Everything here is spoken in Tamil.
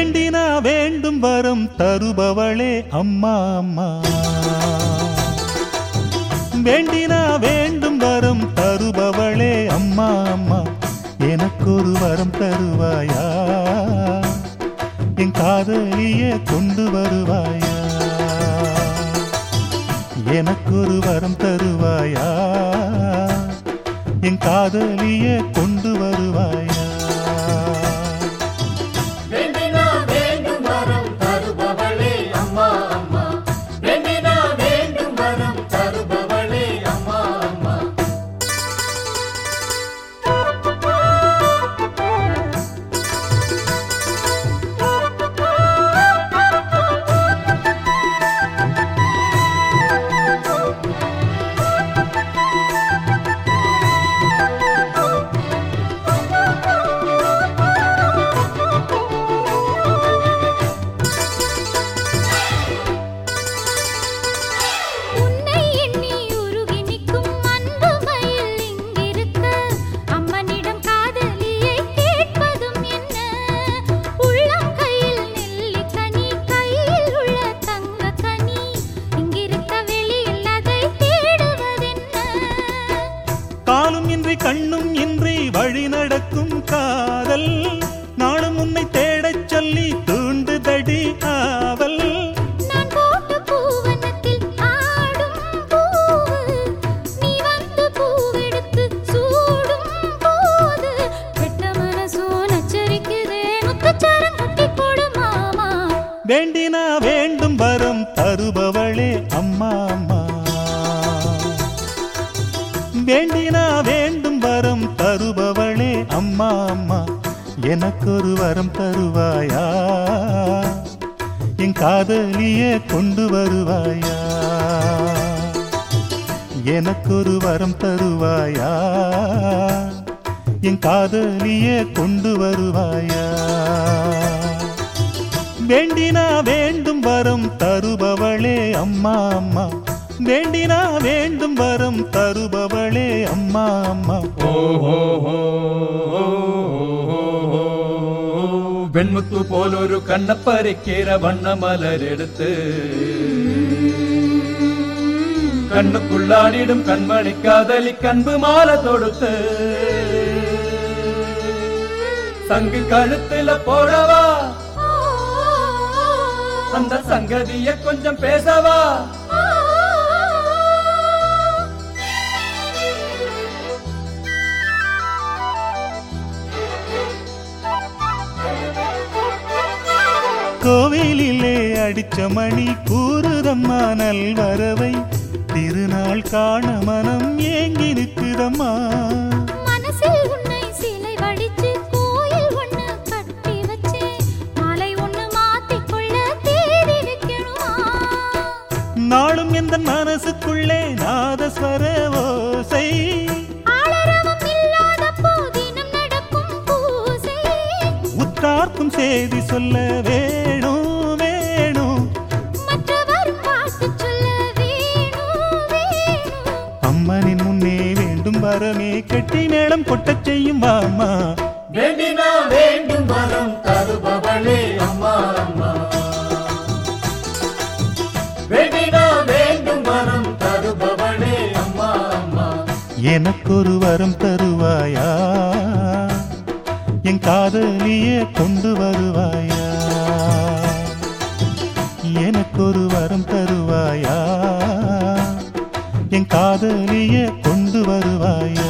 வேண்டினா வேண்டும் வரம் தருபவளே அம்மா அம்மா. வேண்டினா வேண்டும் வரம் தருபவளே அம்மா அம்மா. எனக்கொரு வரம் தருவாயா? என் காதலிய கொண்டு வருவாயா? எனக்கொரு வரம் தருவாயா? என் காதலிய கொண்டு வருவாயா? நடக்கும் காதல். நாளும் உன்னை தேடச் சொல்லி தூண்டுதடி ஆவல். வேண்டினா வேண்டும் வரம் தருபவளே அம்மா அம்மா. வேண்டினா வேண்டும் வரம் தருபவளே அம்மா அம்மா எனக்கொரு வரம் தருவாயா? என் காதலியே கொண்டு வருவாயா? எனக்கொரு வரம் தருவாயா? என் காதலியே கொண்டு வருவாயா? வேண்டினா வேண்டும் வரம் தருபவளே அம்மா அம்மா வேண்டினா வேண்டும் வரம் தருபவளே அம்மா அம்மா വെൺമുത്തു പോലൊരു കണ്ണപ്പരക്കേര വണ്ണമലരെടുത്ത് കണ്ണുക്കുള്ളാടിടും കൺമണി കാതലി കൺപ് മാല തൊടുത്ത് சங்கு கழுத்துல போடவா அந்த சங்கதிய கொஞ்சம் பேசவா அடிச்ச மணி கூறுதம்மா நல்வரவை. திருநாள் காண மனம் ஏங்கி நிற்குதம்மா. நாளும் எந்த மனசுக்குள்ளே நாதஸ்வர ஓசை. உத்தார்க்கும் செய்தி சொல்ல மரமே கெட்டி நேளம் கொட்டச் செய்யும் வாமா வேண்டினா வேண்டும் வரம் தருபவளே அம்மா அம்மா. வேண்டினா வேண்டும் வரம் தருபவளே அம்மா அம்மா. எனக்கொரு வரம் தருவாயா? என் காதலியே கொண்டு வருவாயா? எனக்கொரு வரம் தருவாயா? என் காதலியே கொண்டு வருவாயோ